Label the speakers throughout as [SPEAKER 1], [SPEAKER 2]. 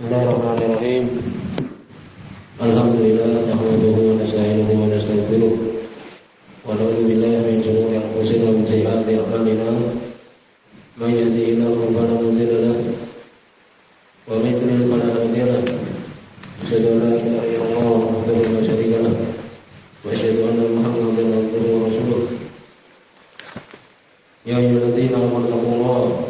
[SPEAKER 1] Bismillahirrahmanirrahim. Alhamdulillah nahmaduhu wa nasta'inuhu wa nastaghfiruh. Wa na'udzu billahi min shururi anfusina wa min sayyiati a'malina. May yahdihillahu fala mudilla lahu wa may yudlil fala hadiya lahu. An la ilaha illallah wahdahu la lahu wa anna Muhammadan abduhu wa rasuluh. Ya ayyuhalladzina amanu taqullaha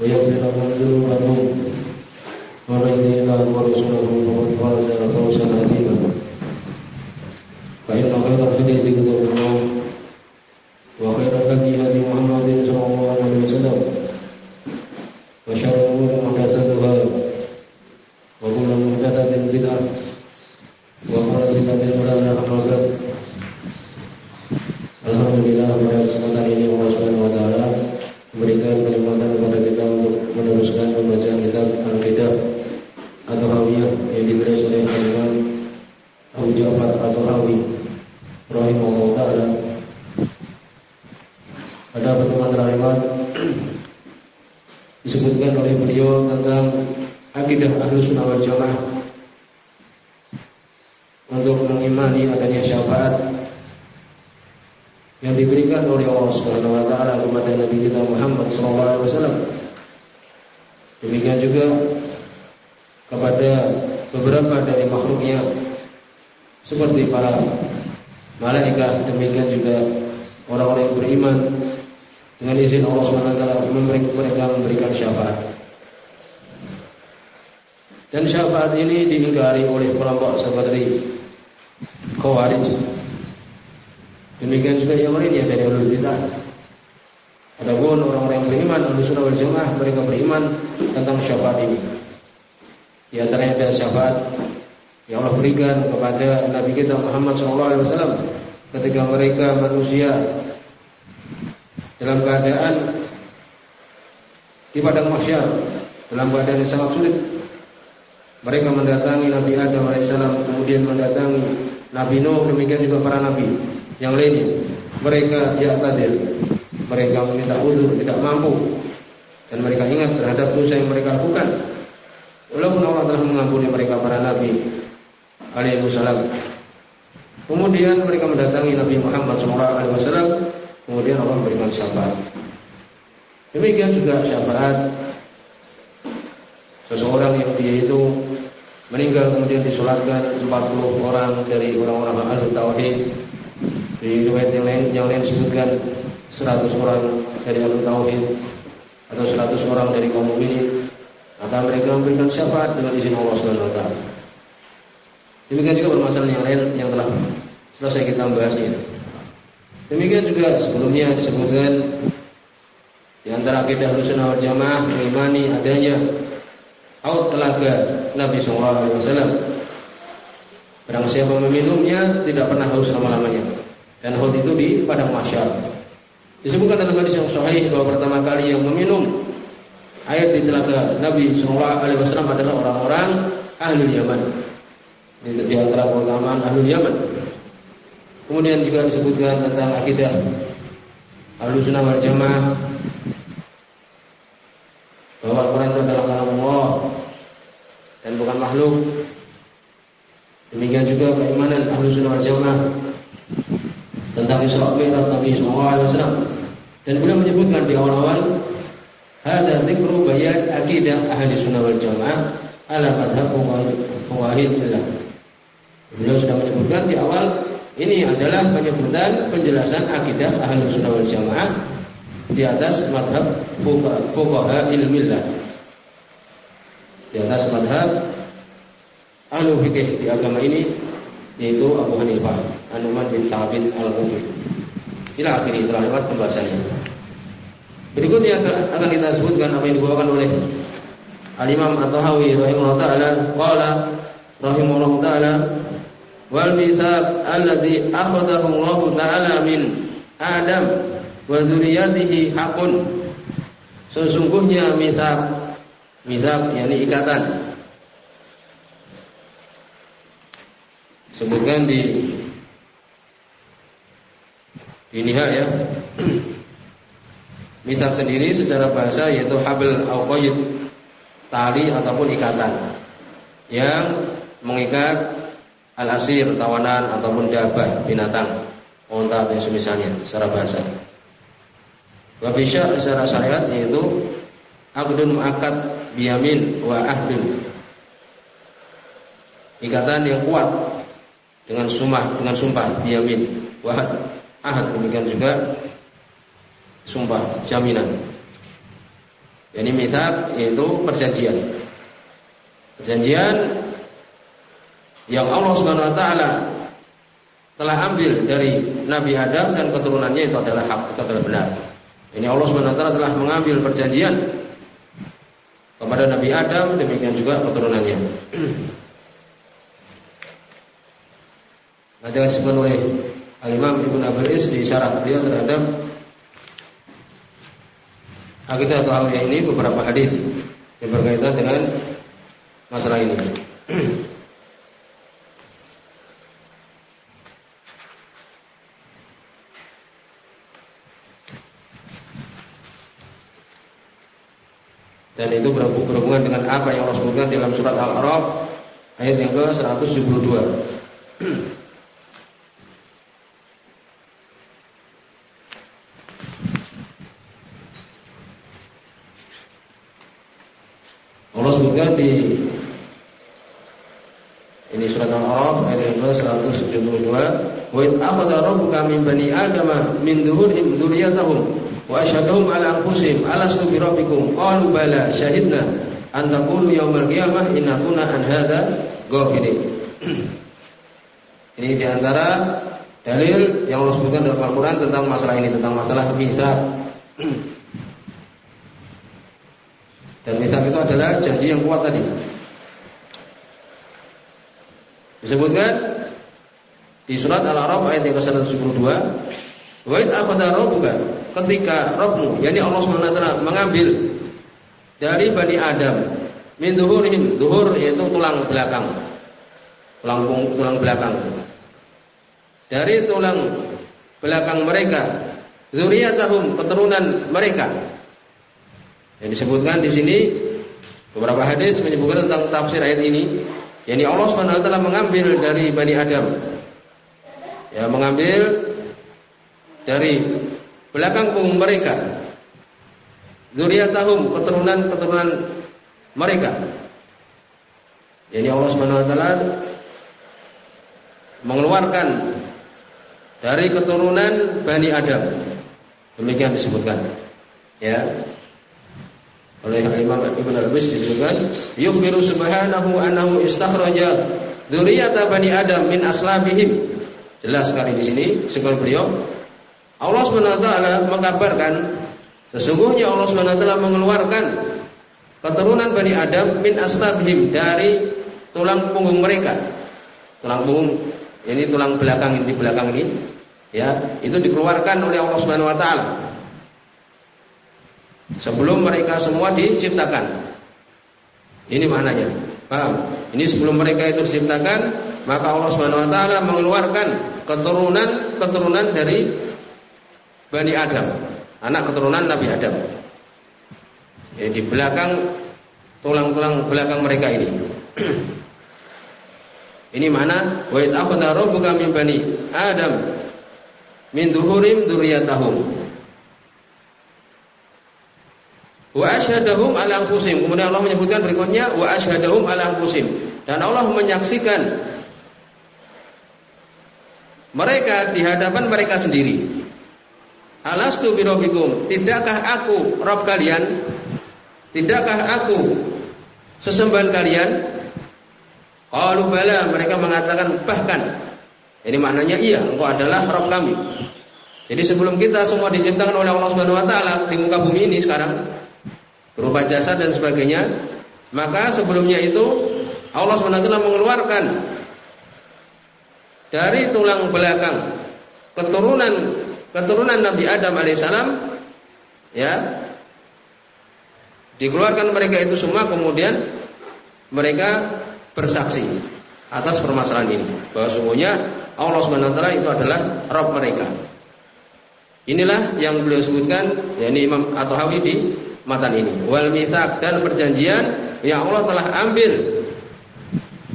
[SPEAKER 1] ويغفر لكم ذنوبكم ومن يطع الله ورسوله فقد فاز فوزا عظيما فإن خير الحديث كتاب الله وخير الهدي هدي محمد صلى الله عليه وسلم وشر الأمور محدثاتها وكل محدثة بدعة وكل بدعة ضلالة أما Alhamdulillah pada kesempatan ini Allah Subhanahu wa taala memberikan kenikmatan kepada kita untuk meneruskan pembacaan kitab Al-Kitab atau Hawiyah yang ditulis oleh Imam Abu Ja'far atau Hawi rahimahullah taala. Pada pertemuan terakhir disebutkan oleh beliau tentang akidah Ahlus Sunnah wal Jamaah untuk mengimani adanya syafaat yang diberikan oleh Allah Subhanahu wa taala kepada Nabi kita Muhammad sallallahu alaihi wasallam. Demikian juga kepada beberapa dari makhluknya seperti para malaikat, demikian juga orang-orang yang beriman dengan izin Allah Subhanahu wa taala mereka memberikan syafaat. Dan syafaat ini diingkari oleh kelompok seperti Khawarij Demikian juga yang lainnya dari ulul bidah. Adapun orang-orang yang beriman Ahlus Sunnah wal Jamaah mereka beriman tentang syafaat ini. Di antaranya ada syafaat yang Allah berikan kepada Nabi kita Muhammad SAW ketika mereka manusia dalam keadaan di padang mahsyar dalam keadaan yang sangat sulit. Mereka mendatangi Nabi Adam alaihissalam kemudian mendatangi Nabi Nuh demikian juga para nabi yang lainnya mereka ya tadir mereka meminta uzur tidak mampu. Dan mereka ingat terhadap dosa yang mereka lakukan. Walaupun Allah telah mengampuni mereka para nabi alaihi wasallam kemudian mereka mendatangi Nabi Muhammad SAW kemudian Allah memberikan syafaat demikian juga syafaat seseorang yang dia itu meninggal kemudian disolatkan 40 orang dari orang-orang ahli tauhid di riwayat yang lain yang lain sebutkan 100 orang dari ahli tauhid atau 100 orang dari kaum mukminin maka mereka memberikan syafaat dengan izin Allah taala. Demikian juga permasalahan yang lain yang telah selesai kita membahasnya. Demikian juga sebelumnya disebutkan di antara akidah Ahlussunnah wal Jamaah mengimani adanya haud telaga Nabi wasallam. Barang siapa meminumnya tidak pernah haus lama-lamanya. Dan haud itu di padang mahsyar. Disebutkan dalam hadis yang sahih bahwa pertama kali yang meminum air di telaga Nabi Shallallahu Alaihi Wasallam adalah orang-orang ahli Yaman. Di, antara keutamaan ahli Yaman. Kemudian juga disebutkan tentang akidah ahli sunnah wal jamaah bahwa Al-Quran itu adalah kalam Allah dan bukan makhluk. Demikian juga keimanan ahli sunnah wal jamaah tentang Isra Mi'raj Nabi SAW dan beliau menyebutkan di awal-awal ada dzikru bayan akidah ahli sunnah wal jamaah ala madhab billah. Beliau sudah menyebutkan di awal ini adalah penyebutan penjelasan akidah ahli sunnah wal jamaah di atas madhab fuqaha ilmillah. Di atas madhab ahli fikih di agama ini yaitu Abu Hanifah, Anuman bin Thabit al-Kufi. Ila akhiri telah lewat pembahasannya. Berikutnya akan kita sebutkan apa yang dibawakan oleh Al-Imam At-Tahawi rahimahullah taala qala rahimahullah taala wal mitsaq alladhi akhadahu Allah taala min Adam wa dzurriyyatihi haqqun sesungguhnya mitsaq mitsaq yakni ikatan sebutkan di ini ya misal sendiri secara bahasa yaitu habl au tali ataupun ikatan yang mengikat al-asir tawanan ataupun dabah binatang unta atau semisalnya secara bahasa. Wabisya secara syariat yaitu akdun muakkad biyamin wa ahdun. Ikatan yang kuat dengan sumpah dengan sumpah biyamin wa ahad demikian juga sumpah jaminan. Ini misal yaitu perjanjian. Perjanjian yang Allah Subhanahu wa taala telah ambil dari Nabi Adam dan keturunannya itu adalah hak, itu adalah benar. Ini Allah Subhanahu wa taala telah mengambil perjanjian kepada Nabi Adam demikian juga keturunannya. Nanti akan disebut oleh Al-Imam Ibn Abil Is di syarah beliau terhadap Akidah atau ini beberapa hadis yang berkaitan dengan masalah ini. Dan itu berhubungan dengan apa yang Allah sebutkan dalam surat Al-A'raf ayat yang ke-172. juga di ini surat Al-A'raf ayat yang ke-172 wa id akhadha rabbuka min bani adama min dhuhurihim dzurriyyatahum wa asyhadahum ala anfusihim alastu bi rabbikum? Qalu bala syahidna an taqulu yaumal qiyamah inna kunna an hadza ghafilin. Ini di antara dalil yang Allah sebutkan dalam Al-Quran tentang masalah ini tentang masalah misal Dan misal itu adalah janji yang kuat tadi. Disebutkan di surat Al-A'raf ayat yang ke-172, "Wa id akhadha rabbuka" ketika Rabbmu, yakni Allah SWT mengambil dari Bani Adam min duhurihim, duhur yaitu tulang belakang. Tulang tulang belakang. Dari tulang belakang mereka, zuriyatahum keturunan mereka yang disebutkan di sini beberapa hadis menyebutkan tentang tafsir ayat ini, yakni Allah SWT mengambil dari Bani Adam. Ya, mengambil dari belakang punggung mereka zuriyatahum keturunan-keturunan mereka. Jadi Allah Subhanahu wa taala mengeluarkan dari keturunan Bani Adam. Demikian disebutkan. Ya oleh Imam Ibn Al-Bis disebutkan yukhbiru subhanahu annahu istakhraja dzurriyyata bani Adam min aslabihim. Jelas sekali di sini sebab beliau Allah SWT mengabarkan sesungguhnya Allah SWT mengeluarkan keturunan Bani Adam min aslabihim dari tulang punggung mereka. Tulang punggung ini tulang belakang ini di belakang ini ya, itu dikeluarkan oleh Allah taala Sebelum mereka semua diciptakan. Ini maknanya. Paham? Ini sebelum mereka itu diciptakan, maka Allah Subhanahu wa taala mengeluarkan keturunan-keturunan dari Bani Adam, anak keturunan Nabi Adam. Ya, di belakang tulang-tulang belakang mereka ini. ini mana? Wa id akhadha rabbuka bani Adam min duhurim dzurriyyatahum Wa asyhadahum ala anfusihim. Kemudian Allah menyebutkan berikutnya wa asyhadahum ala anfusihim. Dan Allah menyaksikan mereka di hadapan mereka sendiri. Alastu birobikum, tidakkah aku Rob kalian? Tidakkah aku sesembahan kalian? Qalu bala, mereka mengatakan bahkan. Ini maknanya iya, engkau adalah Rob kami. Jadi sebelum kita semua diciptakan oleh Allah Subhanahu wa taala di muka bumi ini sekarang, berupa jasa dan sebagainya, Maka sebelumnya itu Allah SWT mengeluarkan dari tulang belakang keturunan keturunan Nabi Adam alaihissalam ya dikeluarkan mereka itu semua kemudian mereka bersaksi atas permasalahan ini bahwa sungguhnya Allah taala itu adalah Rabb mereka. Inilah yang beliau sebutkan yakni Imam atau Hawi di matan ini. Wal misak dan perjanjian yang Allah telah ambil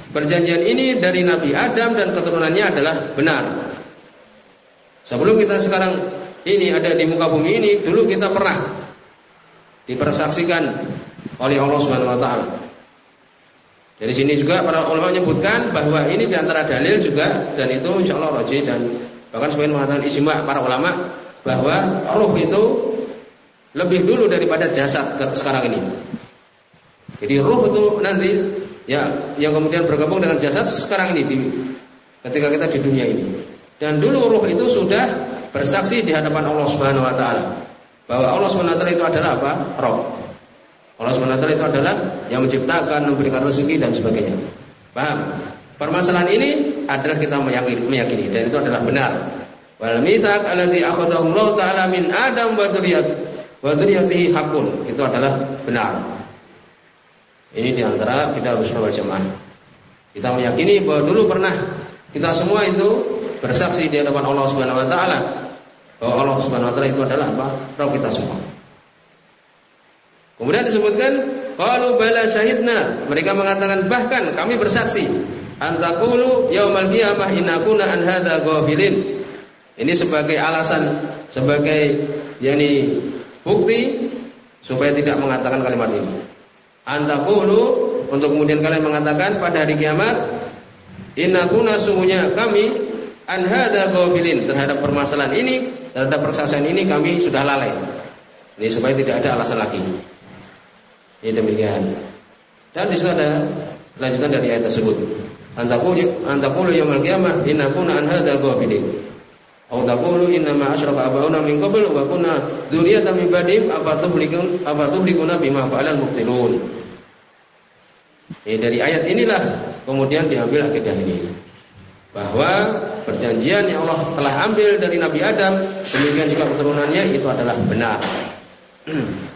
[SPEAKER 1] Perjanjian ini dari Nabi Adam dan keturunannya adalah benar. Sebelum kita sekarang ini ada di muka bumi ini, dulu kita pernah dipersaksikan oleh Allah Subhanahu wa taala. Dari sini juga para ulama menyebutkan bahwa ini di antara dalil juga dan itu insya Allah roji dan bahkan sebagian mengatakan ijma para ulama bahwa roh itu lebih dulu daripada jasad sekarang ini. Jadi roh itu nanti ya yang kemudian bergabung dengan jasad sekarang ini di, ketika kita di dunia ini. Dan dulu roh itu sudah bersaksi di hadapan Allah Subhanahu wa taala bahwa Allah Subhanahu wa taala itu adalah apa? Roh. Allah SWT itu adalah yang menciptakan, memberikan rezeki dan sebagainya. Paham? Permasalahan ini adalah kita meyakini, meyakini dan itu adalah benar. Wal mitsaq alladzi akhadahu Allah taala min Adam wa wa dzurriyyatihi hakun. Itu adalah benar. Ini di antara kita harus wal jamaah. Kita meyakini bahwa dulu pernah kita semua itu bersaksi di hadapan Allah Subhanahu wa taala bahwa Allah Subhanahu wa taala itu adalah apa? Roh kita semua. Kemudian disebutkan qalu bala syahidna. Mereka mengatakan bahkan kami bersaksi antakulu yaumal qiyamah innakuna an hadza ghafilin. Ini sebagai alasan sebagai yakni bukti supaya tidak mengatakan kalimat ini. Antakulu untuk kemudian kalian mengatakan pada hari kiamat innakuna sungguhnya kami an hadza terhadap permasalahan ini, terhadap persaksian ini kami sudah lalai. Ini supaya tidak ada alasan lagi. Ini demikian. Dan di situ ada lanjutan dari ayat tersebut. Antakulu antakulu yaumil qiyamah inna kunna an hadza ghafilin. Aw taqulu inna ma asyraka abauna min qabl wa kunna dzurriyyatan min ba'dihim apa tuhlikun apa tuhlikuna bima fa'alal mubtilun. Ini dari ayat inilah kemudian diambil akidah ini bahwa perjanjian yang Allah telah ambil dari Nabi Adam demikian juga keturunannya itu adalah benar.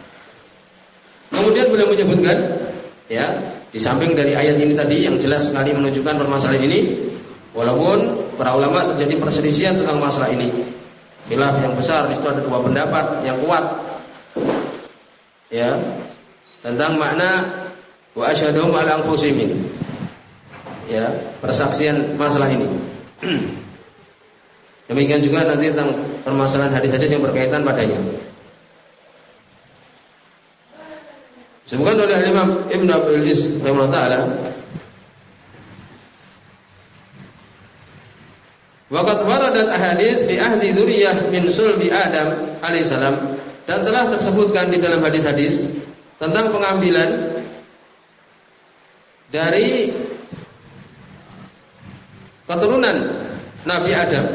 [SPEAKER 1] Kemudian beliau menyebutkan ya, di samping dari ayat ini tadi yang jelas sekali menunjukkan permasalahan ini, walaupun para ulama terjadi perselisihan tentang masalah ini. Khilaf yang besar di situ ada dua pendapat yang kuat. Ya, tentang makna wa asyhadu ala anfusihim. Ya, persaksian masalah ini. Demikian juga nanti tentang permasalahan hadis-hadis yang berkaitan padanya. Disebutkan oleh Imam Ibn Abdul Is rahimahullah Waqat waradat ahadits fi ahdi dzurriyyah min sulbi Adam alaihissalam dan telah tersebutkan di dalam hadis-hadis tentang pengambilan dari keturunan Nabi Adam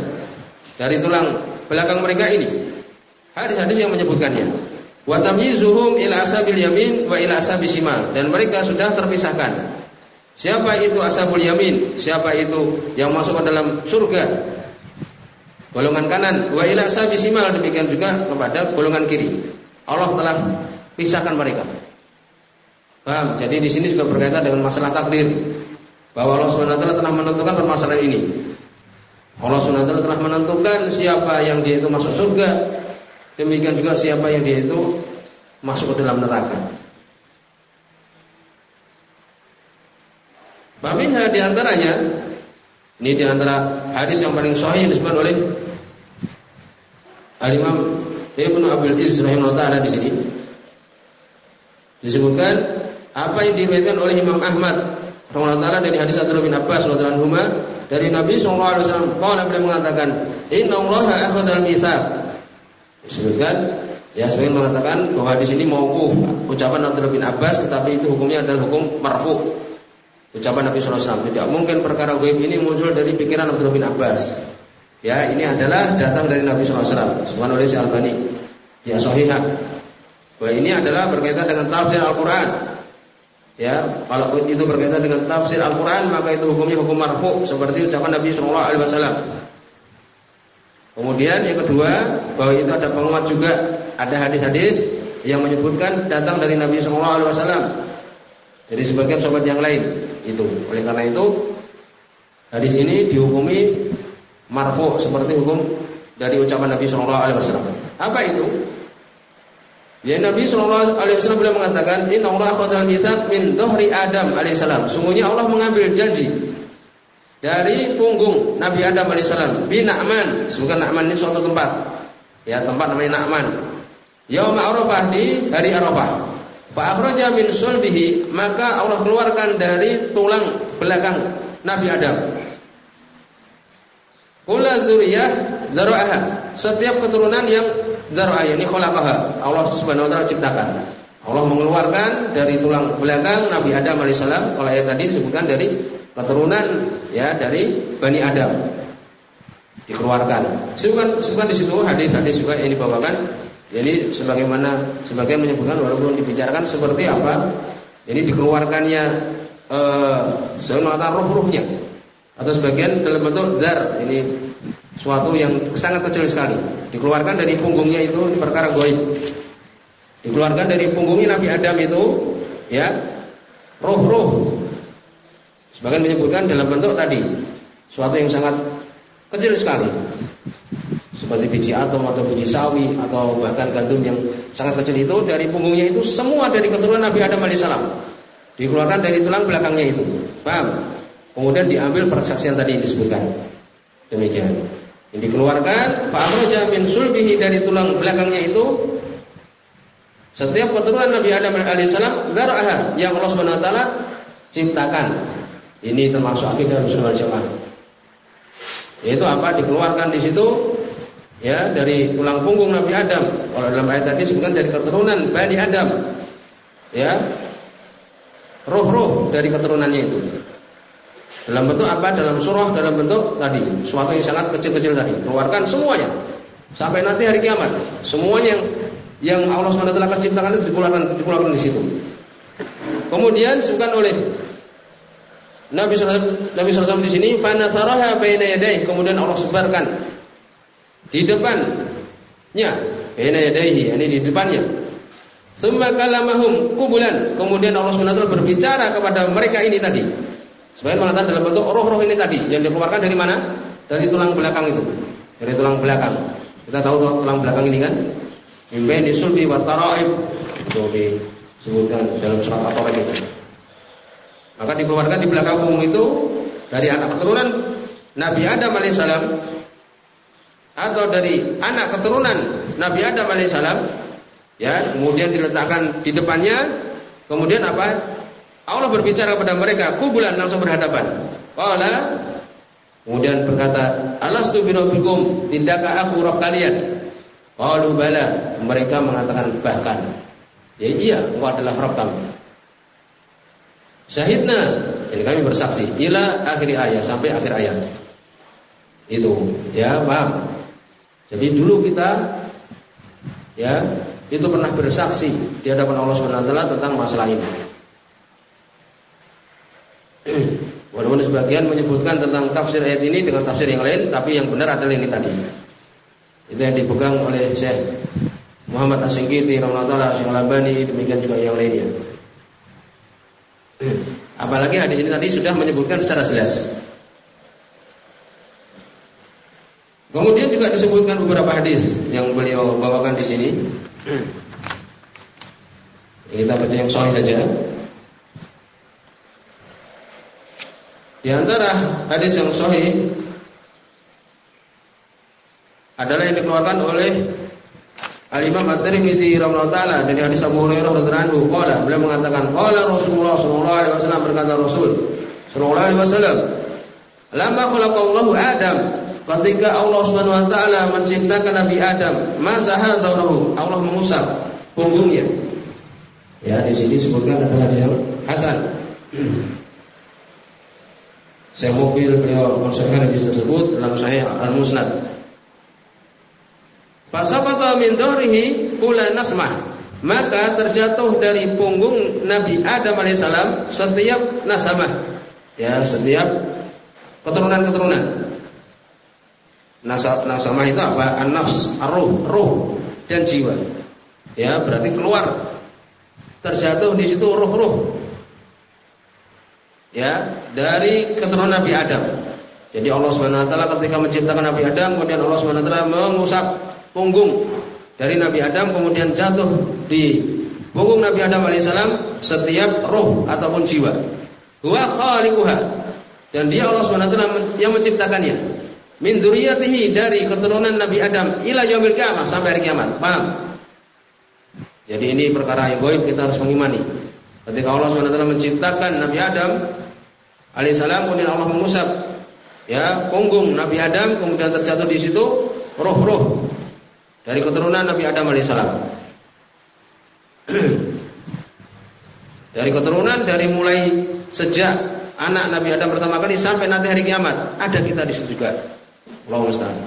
[SPEAKER 1] dari tulang belakang mereka ini. Hadis-hadis yang menyebutkannya. Wa tamyizuhum ila asabil yamin wa ila asabil shimal dan mereka sudah terpisahkan. Siapa itu ashabul yamin? Siapa itu yang masuk ke dalam surga? Golongan kanan wa ila asabil shimal demikian juga kepada golongan kiri. Allah telah pisahkan mereka. Paham? Jadi di sini juga berkaitan dengan masalah takdir bahwa Allah SWT telah menentukan permasalahan ini. Allah SWT telah menentukan siapa yang dia itu masuk surga, Demikian juga siapa yang dia itu masuk ke dalam neraka. Baminha di antaranya? Ini di antara hadis yang paling sahih yang disebutkan oleh Al Imam Ibnu Abdul Aziz rahimahullah di sini. Disebutkan apa yang diriwayatkan oleh Imam Ahmad rahimahullah dari hadis Abdullah bin Abbas radhiyallahu anhu dari Nabi sallallahu alaihi wasallam. Qala beliau mengatakan inna Allah akhadha al-mitsaq disebutkan ya sebagian mengatakan bahwa di sini mauquf ucapan Abdullah bin Abbas tetapi itu hukumnya adalah hukum marfu ucapan Nabi SAW tidak mungkin perkara gaib ini muncul dari pikiran Abdullah bin Abbas. Ya ini adalah datang dari Nabi SAW Subhanahu oleh Albani. Ya sahihah bahwa ini adalah berkaitan dengan tafsir Al-Quran. Ya, kalau itu berkaitan dengan tafsir Al-Qur'an maka itu hukumnya hukum marfu seperti ucapan Nabi wasallam. Kemudian yang kedua, bahwa itu ada penguat juga. Ada hadis-hadis yang menyebutkan datang dari Nabi wasallam. Jadi sebagian sahabat yang lain itu. Oleh karena itu hadis ini dihukumi marfu seperti hukum dari ucapan Nabi sallallahu alaihi wasallam. Apa itu? Ya Nabi Shallallahu Alaihi Wasallam beliau mengatakan, Inna Allah akhadal mithaq min dohri Adam alaihissalam. Sungguhnya Allah mengambil janji dari punggung Nabi Adam alaihissalam. Bi Na'man, sebutkan Na'man ini suatu tempat. Ya tempat namanya Na'man. Yaum Arafah di hari Arafah. Fa akhraja min sulbihi, maka Allah keluarkan dari tulang belakang Nabi Adam. Kula dzurriyyah dzara'aha. Setiap keturunan yang dzara'ah ini khalaqaha. Allah Subhanahu wa taala ciptakan. Allah mengeluarkan dari tulang belakang Nabi Adam alaihissalam. Kalau ayat tadi disebutkan dari keturunan ya dari Bani Adam dikeluarkan. Sebutkan, sebutkan di situ hadis-hadis juga yang dibawakan. Jadi sebagaimana sebagian menyebutkan walaupun dibicarakan seperti apa, ini dikeluarkannya eh, sebenarnya roh-rohnya atau sebagian dalam bentuk dar ini suatu yang sangat kecil sekali. Dikeluarkan dari punggungnya itu perkara goib. Dikeluarkan dari punggungnya Nabi Adam itu ya roh-roh sebagian menyebutkan dalam bentuk tadi suatu yang sangat kecil sekali seperti biji atom atau biji sawi atau bahkan gandum yang sangat kecil itu dari punggungnya itu semua dari keturunan Nabi Adam alaihissalam dikeluarkan dari tulang belakangnya itu paham Kemudian diambil persaksian tadi yang disebutkan. Demikian. Yang dikeluarkan fa'akhraja min sulbihi dari tulang belakangnya itu setiap keturunan Nabi Adam alaihissalam darah yang Allah taala ciptakan. Ini termasuk akidah Rasul wal Jamaah. Yaitu apa? Dikeluarkan di situ ya dari tulang punggung Nabi Adam. Kalau dalam ayat tadi disebutkan dari keturunan Bani Adam. Ya. Roh-roh dari keturunannya itu. Dalam bentuk apa? Dalam surah, dalam bentuk tadi, suatu yang sangat kecil-kecil tadi. Keluarkan semuanya. Sampai nanti hari kiamat. Semuanya yang yang Allah SWT akan ciptakan itu dikeluarkan, dikeluarkan di situ. Kemudian disebutkan oleh Nabi SAW, Nabi SAW di sini, fanasaraha baina yadayhi. Kemudian Allah sebarkan di depannya, baina yadayhi, ini di depannya. Summa kalamahum kubulan. Kemudian Allah SWT berbicara kepada mereka ini tadi. Sebagian mengatakan dalam bentuk roh-roh ini tadi yang dikeluarkan dari mana? Dari tulang belakang itu. Dari tulang belakang. Kita tahu tulang belakang ini kan? Mimpi sulbi wa taraib itu disebutkan dalam surat At-Tarik itu. Maka dikeluarkan di belakang umum itu dari anak keturunan Nabi Adam alaihissalam atau dari anak keturunan Nabi Adam alaihissalam ya kemudian diletakkan di depannya kemudian apa Allah berbicara kepada mereka, kubulan langsung berhadapan. Qala kemudian berkata, "Alastu birabbikum? Tidakkah aku Rabb kalian?" Qalu bala. Mereka mengatakan bahkan, "Ya iya, engkau adalah Rabb kami." Syahidna, jadi kami bersaksi ila akhir ayat sampai akhir ayat. Itu, ya, paham. Jadi dulu kita ya, itu pernah bersaksi di hadapan Allah Subhanahu wa taala tentang masalah ini. Walaupun sebagian menyebutkan tentang tafsir ayat ini dengan tafsir yang lain, tapi yang benar adalah ini tadi. Itu yang dipegang oleh Syekh Muhammad As-Singkiti, Rahmatullah, Syekh Al-Albani, demikian juga yang lainnya. Apalagi hadis ini tadi sudah menyebutkan secara jelas. Kemudian juga disebutkan beberapa hadis yang beliau bawakan di sini. Kita baca yang sahih saja. Di antara hadis yang sahih adalah yang dikeluarkan oleh Al-Imam At-Tirmidzi rahimahullah taala dari hadis Abu Hurairah radhiyallahu anhu beliau mengatakan qala Rasulullah sallallahu alaihi wasallam berkata Rasul sallallahu alaihi wasallam lama khalaqallahu Adam. Ketika Allah Subhanahu wa taala menciptakan Nabi Adam masaha dharahu Allah mengusap punggungnya. Ya di sini disebutkan adalah hadis Hasan. Saya mobil beliau mensahihkan hadis tersebut dalam Sahih Al-Musnad. Fasabata min dhahrihi kula nasmah. maka terjatuh dari punggung Nabi Adam alaihissalam setiap nasabah, ya setiap keturunan-keturunan. Nasab nasamah itu apa? An-nafs, ar-ruh, ruh dan jiwa. Ya, berarti keluar terjatuh di situ ruh-ruh. Ya, dari keturunan Nabi Adam. Jadi Allah Subhanahu wa taala ketika menciptakan Nabi Adam, kemudian Allah Subhanahu wa taala mengusap punggung dari Nabi Adam kemudian jatuh di punggung Nabi Adam alaihissalam setiap roh ataupun jiwa. Huwa khaliquha. Dan dia Allah taala yang menciptakannya. Min dzurriyyatihi dari keturunan Nabi Adam ila yaumil kiamah sampai hari kiamat. Paham? Jadi ini perkara yang goib kita harus mengimani. Ketika Allah taala menciptakan Nabi Adam alaihissalam kemudian Allah mengusap ya punggung Nabi Adam kemudian terjatuh di situ roh-roh dari keturunan Nabi Adam alaihissalam. dari keturunan dari mulai sejak anak Nabi Adam pertama kali sampai nanti hari kiamat ada kita di situ juga. Allah musta'an.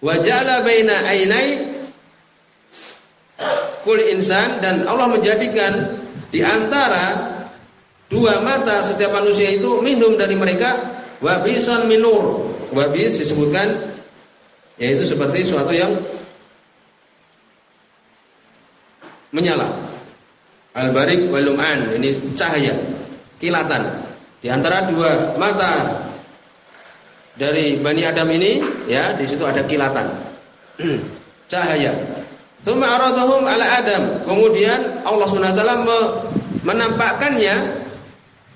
[SPEAKER 1] Wa ja'ala baina ainai kul insan dan Allah menjadikan di antara dua mata setiap manusia itu minum dari mereka Wabisan minur. Wabis disebutkan yaitu seperti suatu yang menyala. Al-barik walum'an ini cahaya, kilatan. Di antara dua mata dari Bani Adam ini ya, di situ ada kilatan. cahaya. Tsumma aradahum ala Adam. Kemudian Allah SWT menampakkannya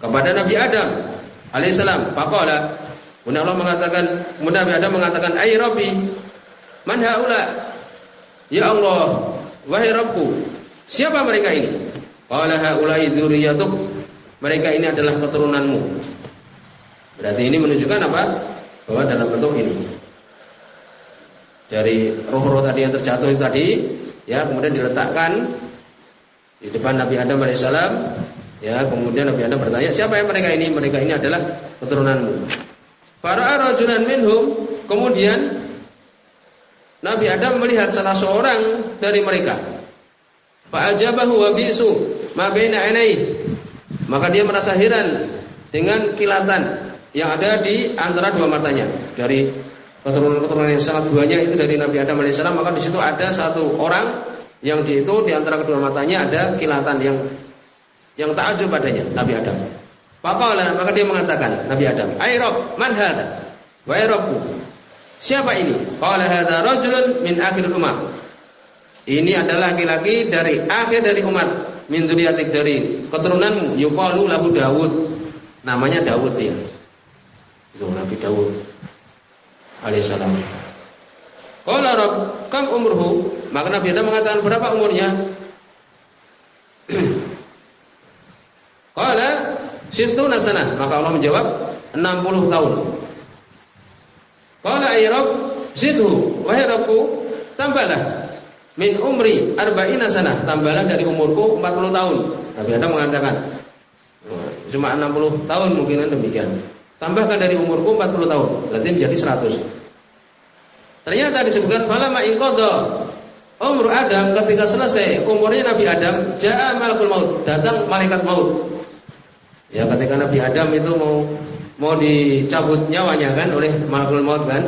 [SPEAKER 1] kepada Nabi Adam alaihissalam. Faqala Kemudian Allah mengatakan, kemudian Nabi Adam mengatakan, "Ai Rabbi, man haula?" Ya Allah, wahai Rabbku, siapa mereka ini? Qala haula'i dzurriyyatuk. Mereka ini adalah keturunanmu. Berarti ini menunjukkan apa? Bahwa dalam bentuk ini. Dari roh-roh tadi yang terjatuh itu tadi, ya kemudian diletakkan di depan Nabi Adam alaihissalam Ya, kemudian Nabi Adam bertanya, siapa yang mereka ini? Mereka ini adalah keturunanmu. Para rajulan minhum, kemudian Nabi Adam melihat salah seorang dari mereka. Fa'ajabahu wa bi'su ma baina Maka dia merasa heran dengan kilatan yang ada di antara dua matanya. Dari keturunan-keturunan yang sangat banyak itu dari Nabi Adam alaihissalam, maka di situ ada satu orang yang di itu di antara kedua matanya ada kilatan yang yang takjub padanya Nabi Adam. Faqala maka dia mengatakan Nabi Adam, "Ai Rabb, man hadha?" Wahai Rabbku, siapa ini? Qala hadza rajulun min akhir umat. Ini adalah laki-laki dari akhir dari umat min dari keturunanmu yuqalu lahu Daud. Namanya Daud ya. Itu Nabi Daud alaihissalam. Qala Rabb, kam umruhu? Maka Nabi Adam mengatakan berapa umurnya? Qala situna sanah. Maka Allah menjawab 60 tahun. Qala ay Rabb zidhu wahai tambahlah min umri arba'ina sanah tambahlah dari umurku 40 tahun. Nabi Adam mengatakan cuma 60 tahun mungkin demikian. Tambahkan dari umurku 40 tahun, berarti menjadi 100. Ternyata disebutkan falama inqadha umur Adam ketika selesai umurnya Nabi Adam, jaa malakul maut, datang malaikat maut. Ya ketika Nabi Adam itu mau mau dicabut nyawanya kan oleh malakul maut kan.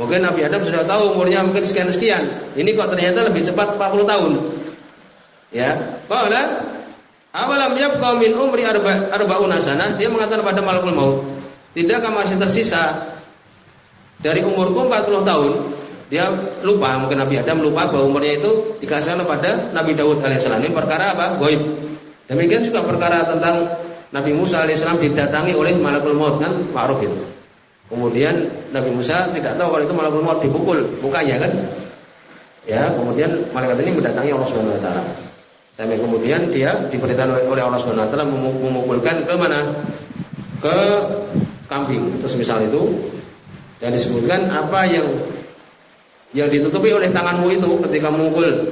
[SPEAKER 1] Mungkin Nabi Adam sudah tahu umurnya mungkin sekian-sekian. Ini kok ternyata lebih cepat 40 tahun. Ya. Qala awalam yabqa min umri arba arbauna sana? Dia mengatakan pada malakul maut, "Tidakkah masih tersisa dari umurku 40 tahun?" Dia lupa, mungkin Nabi Adam lupa bahwa umurnya itu dikasihkan kepada Nabi Daud alaihissalam. Ini perkara apa? Goib. Demikian juga perkara tentang Nabi Musa alaihissalam didatangi oleh malakul maut kan ma'ruf itu. Kemudian Nabi Musa tidak tahu kalau itu malakul maut dipukul mukanya kan. Ya, kemudian malaikat ini mendatangi Allah Subhanahu wa taala. Sampai kemudian dia diperintahkan oleh Allah Subhanahu wa taala memukulkan ke mana? Ke kambing. Terus misal itu dan disebutkan apa yang yang ditutupi oleh tanganmu itu ketika memukul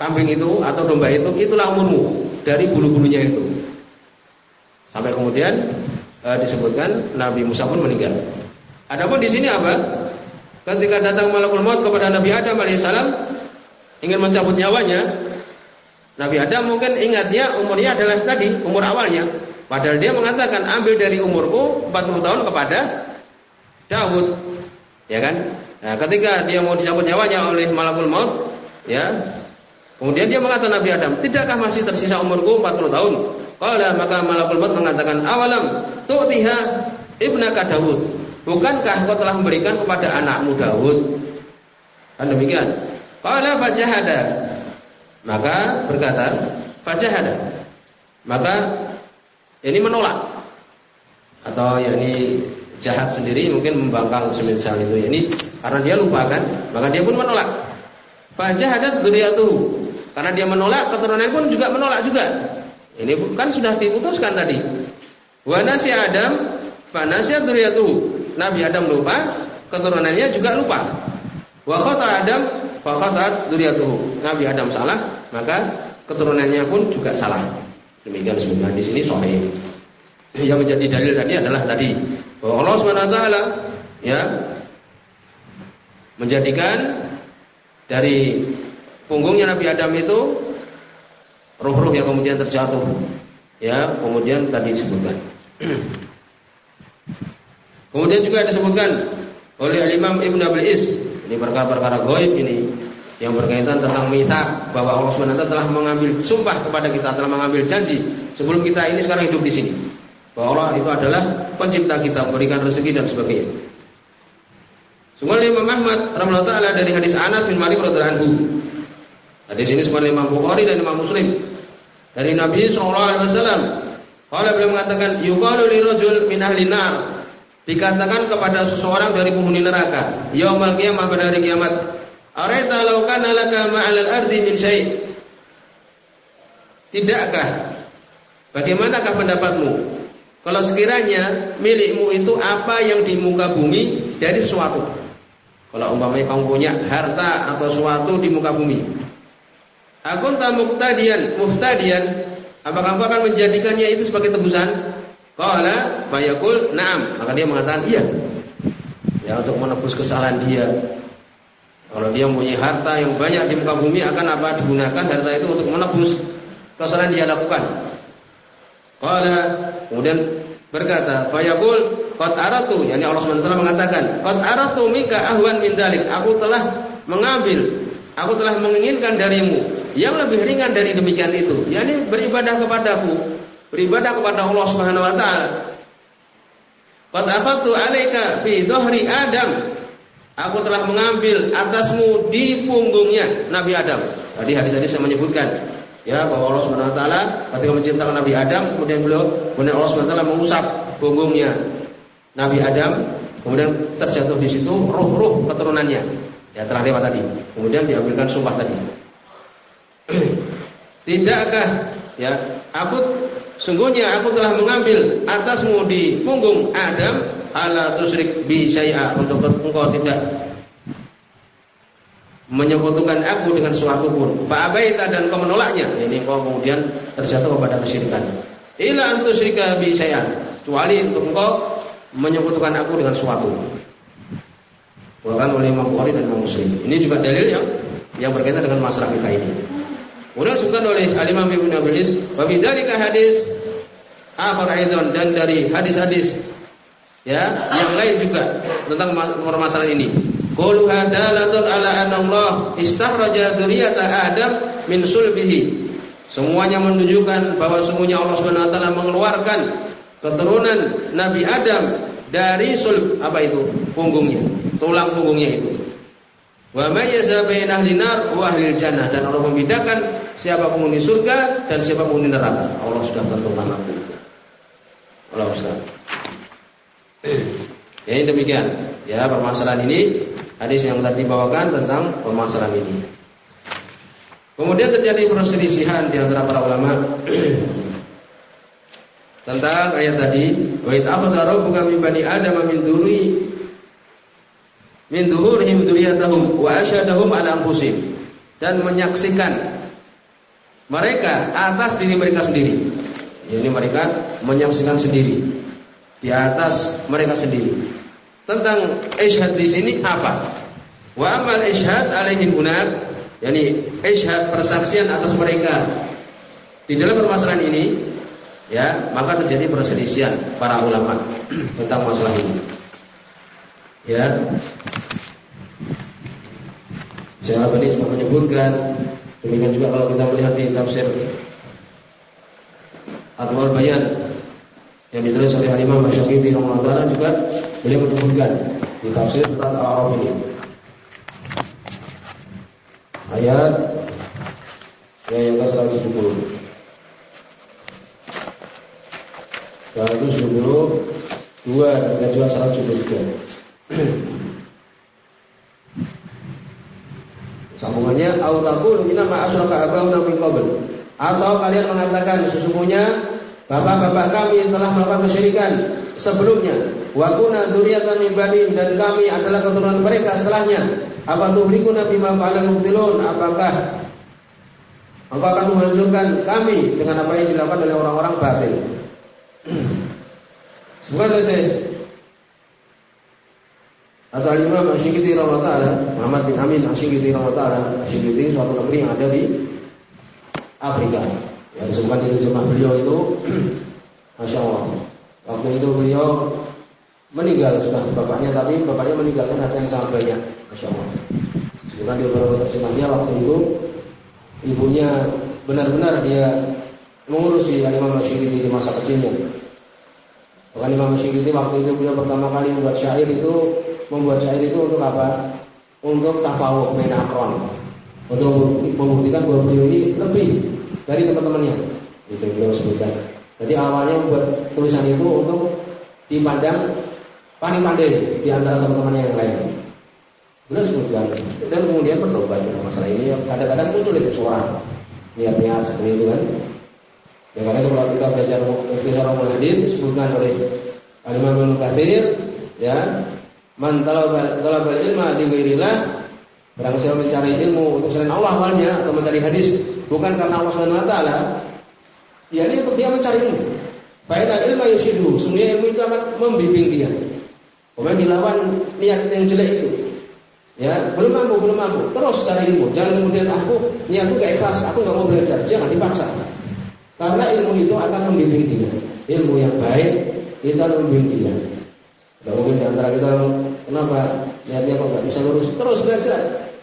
[SPEAKER 1] kambing itu atau domba itu itulah umurmu dari bulu-bulunya itu. Sampai kemudian e, disebutkan Nabi Musa pun meninggal. Adapun di sini apa? Ketika datang malakul maut kepada Nabi Adam alaihissalam ingin mencabut nyawanya, Nabi Adam mungkin ingatnya umurnya adalah tadi umur awalnya. Padahal dia mengatakan ambil dari umurku 40 tahun kepada Daud. Ya kan? Nah, ketika dia mau dicabut nyawanya oleh malakul maut, ya. Kemudian dia mengatakan Nabi Adam, "Tidakkah masih tersisa umurku 40 tahun?" Qala maka malakul maut mengatakan, "Awalam tu'tiha ibnaka Daud." Bukankah kau telah memberikan kepada anakmu Daud? Kan demikian. Qala fajahada. Maka berkata, fajahada. Maka ini menolak atau yakni jahat sendiri mungkin membangkang semisal itu ini karena dia lupa kan maka dia pun menolak fajahadat dzurriyyatuhu karena dia menolak keturunan pun juga menolak juga ini kan sudah diputuskan tadi wa adam fa nasiya dzurriyyatuhu. Nabi adam lupa keturunannya juga lupa. Wa khata adam fa khatat dzurriyyatuhu. Nabi adam salah maka keturunannya pun juga salah. Demikian sebenarnya di sini sahih. Yang menjadi dalil tadi adalah tadi bahwa Allah Subhanahu wa taala ya menjadikan dari punggungnya Nabi Adam itu roh-roh yang kemudian terjatuh. Ya kemudian tadi disebutkan kemudian juga disebutkan oleh Imam Ibn Abil Is ini perkara-perkara goib ini yang berkaitan tentang mita bahwa Allah SWT telah mengambil sumpah kepada kita, telah mengambil janji sebelum kita ini sekarang hidup di sini. Bahwa Allah itu adalah pencipta kita, memberikan rezeki dan sebagainya. Semua Imam Ahmad Rasulullah taala dari hadis Anas bin Malik radhiyallahu anhu. Hadis ini semua Imam Bukhari dan Imam Muslim. Dari Nabi sallallahu Allah beliau mengatakan, "Yuqalu li rajul min ahli nar." Dikatakan kepada seseorang dari penghuni neraka, yaumul qiyamah pada hari kiamat, Araita law kana laka ma'al ardi min syai' Tidakkah bagaimanakah pendapatmu kalau sekiranya milikmu itu apa yang di muka bumi dari sesuatu? Kalau umpamanya kamu punya harta atau sesuatu di muka bumi. Aku tak muktadian, muftadian, apakah kamu akan menjadikannya itu sebagai tebusan? Qala fayaqul na'am. Maka dia mengatakan iya. Ya untuk menebus kesalahan dia, kalau dia mempunyai harta yang banyak di muka bumi akan apa digunakan harta itu untuk menebus kesalahan dia lakukan. Qala kemudian berkata, "Fayaqul qad aratu," yakni Allah SWT mengatakan, "Qad aratu minka ahwan min dalik." Aku telah mengambil, aku telah menginginkan darimu yang lebih ringan dari demikian itu, yakni beribadah kepadaku, beribadah kepada Allah Subhanahu wa taala. Qad alaika fi dhahri Adam Aku telah mengambil atasmu di punggungnya Nabi Adam. Tadi hadis-hadis yang menyebutkan ya bahwa Allah Subhanahu wa taala ketika menciptakan Nabi Adam kemudian beliau kemudian Allah Subhanahu wa taala mengusap punggungnya Nabi Adam kemudian terjatuh di situ ruh-ruh keturunannya. Ya telah lewat tadi. Kemudian diambilkan sumpah tadi. Tidakkah ya aku sungguhnya aku telah mengambil atasmu di punggung Adam ala tusrik bi syai'a untuk engkau tidak menyebutkan aku dengan suatu pun. Fa abaita dan kau menolaknya. Ini kau kemudian terjatuh kepada kesyirikan. Ila antusyrika bi syai'a. Kecuali untuk engkau menyebutkan aku dengan suatu. Bukan oleh Imam Bukhari dan Imam Muslim. Ini juga dalil yang yang berkaitan dengan masalah kita ini. Kemudian disebutkan oleh Al-Imam Ibnu Abi Is, wa bidzalika hadis akhar dan dari hadis-hadis ya yang lain juga tentang permasalahan ini. Qul hadalatun ala anna Allah istakhraja dzurriyyata Adam min sulbihi. Semuanya menunjukkan bahwa semuanya Allah taala mengeluarkan keturunan Nabi Adam dari sulb. Apa itu? Punggungnya tulang punggungnya itu wa mayyaza baina ahli nar wa ahli jannah dan Allah membedakan siapa penghuni surga dan siapa penghuni neraka Allah sudah tentukan itu Allah Ustaz Ya ini demikian. Ya permasalahan ini hadis yang tadi bawakan tentang permasalahan ini. Kemudian terjadi perselisihan di antara para ulama tentang ayat tadi, wa id akhadha rabbuka min bani adam min min dhuhurihim dzurriyyatahum wa asyhadahum ala anfusihim dan menyaksikan mereka atas diri mereka sendiri. Ini mereka menyaksikan sendiri di atas mereka sendiri. Tentang ishad di sini apa? Wa amal ishad alaihim hunak yakni ishad persaksian atas mereka di dalam permasalahan ini ya maka terjadi perselisihan para ulama tentang masalah ini ya. Saya ini juga menyebutkan demikian juga kalau kita melihat di tafsir Atwal Bayan yang ditulis oleh Imam Masyaqiti Taala juga beliau menyebutkan di tafsir surat Al-A'raf ini. Ayat ya, yang ke 170 172 dan juga 173 Sambungannya autaku inna ma asyraka abauna min qabl atau kalian mengatakan sesungguhnya bapak-bapak kami telah melakukan kesyirikan sebelumnya wa kunna dzurriatan min dan kami adalah keturunan mereka setelahnya apa tuhlikuna bima fa'alal mubtilun? Apakah engkau akan menghancurkan kami dengan apa yang dilakukan oleh orang-orang batil? Sebenarnya saya atau Imam Asyikiti Ramadhan Muhammad bin Amin Asyikiti Ramadhan Asyikiti suatu negeri yang ada di Afrika. Yang disebutkan di jemaah beliau itu Masya Allah. Waktu itu beliau meninggal sudah bapaknya tapi bapaknya meninggalkan harta yang sangat banyak. Masya Allah. Sebenarnya di beberapa terjemahnya waktu itu Ibunya benar-benar dia mengurusi Imam Masyikiti di masa kecilnya. Bahkan Imam Masyikiti waktu itu beliau pertama kali membuat syair itu Membuat syair itu untuk apa? Untuk tafawuk main akron Untuk membuktikan bahwa beliau ini lebih dari teman-temannya Itu beliau sebutkan Jadi awalnya membuat tulisan itu untuk dipandang paling pandai di antara teman-teman yang lain. Beliau sebutkan dan kemudian bertobat dalam masalah ini. Kadang-kadang muncul itu suara niat-niat seperti itu kan. Ya karena kalau kita belajar Rabbul Hadis disebutkan oleh Al-Imam Ibnu Katsir ya man talabal ilma di ghairillah Barang siapa mencari ilmu untuk selain Allah awalnya atau mencari hadis bukan karena Allah Subhanahu wa taala, ya ini untuk dia mencari ilmu. Faedah ilmu yasidu, semuanya ilmu itu akan membimbing dia. Kemudian dilawan niat yang jelek itu. Ya, belum mampu, belum mampu. Terus cari ilmu. Jangan kemudian aku niatku gak ikhlas, aku nggak mau belajar. Jangan dipaksa. Karena ilmu itu akan membimbing dia. Ilmu yang baik itu akan membimbing dia. Tidak mungkin di antara kita kenapa niatnya kok nggak bisa lurus. Terus belajar.